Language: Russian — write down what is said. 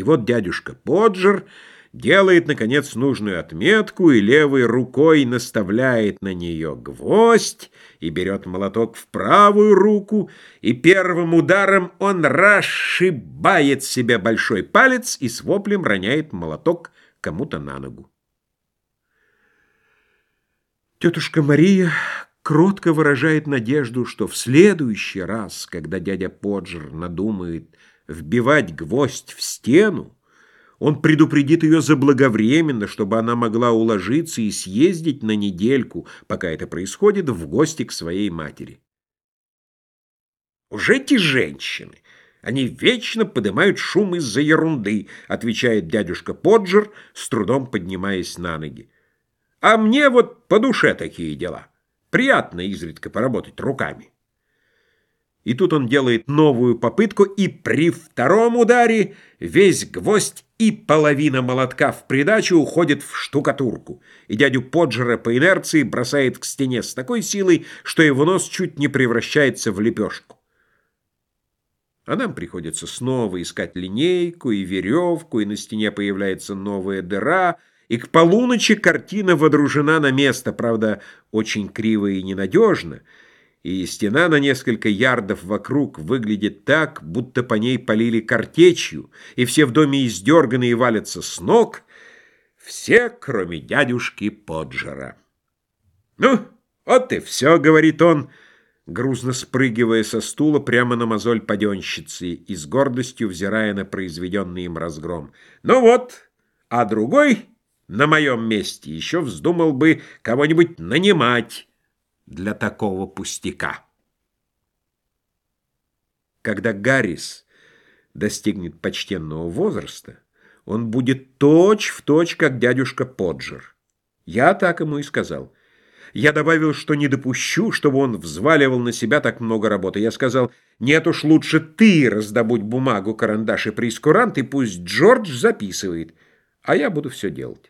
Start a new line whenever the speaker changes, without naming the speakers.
И вот дядюшка Поджер делает, наконец, нужную отметку и левой рукой наставляет на нее гвоздь и берет молоток в правую руку, и первым ударом он расшибает себе большой палец и с воплем роняет молоток кому-то на ногу. Тетушка Мария кротко выражает надежду, что в следующий раз, когда дядя Поджер надумает вбивать гвоздь в стену, он предупредит ее заблаговременно, чтобы она могла уложиться и съездить на недельку, пока это происходит, в гости к своей матери. «Уже эти женщины! Они вечно поднимают шум из-за ерунды», отвечает дядюшка Поджер, с трудом поднимаясь на ноги. «А мне вот по душе такие дела. Приятно изредка поработать руками». И тут он делает новую попытку, и при втором ударе весь гвоздь и половина молотка в придачу уходит в штукатурку, и дядю Поджера по инерции бросает к стене с такой силой, что его нос чуть не превращается в лепешку. А нам приходится снова искать линейку и веревку, и на стене появляется новая дыра, и к полуночи картина водружена на место, правда, очень криво и ненадежно — и стена на несколько ярдов вокруг выглядит так, будто по ней полили картечью, и все в доме издерганы и валятся с ног, все, кроме дядюшки Поджера. «Ну, вот и все», — говорит он, грузно спрыгивая со стула прямо на мозоль паденщицы и с гордостью взирая на произведенный им разгром. «Ну вот, а другой на моем месте еще вздумал бы кого-нибудь нанимать» для такого пустяка. Когда Гаррис достигнет почтенного возраста, он будет точь-в-точь, точь, как дядюшка Поджер. Я так ему и сказал. Я добавил, что не допущу, чтобы он взваливал на себя так много работы. Я сказал, нет уж, лучше ты раздобудь бумагу, карандаш и прескурант, и пусть Джордж записывает, а я буду все делать.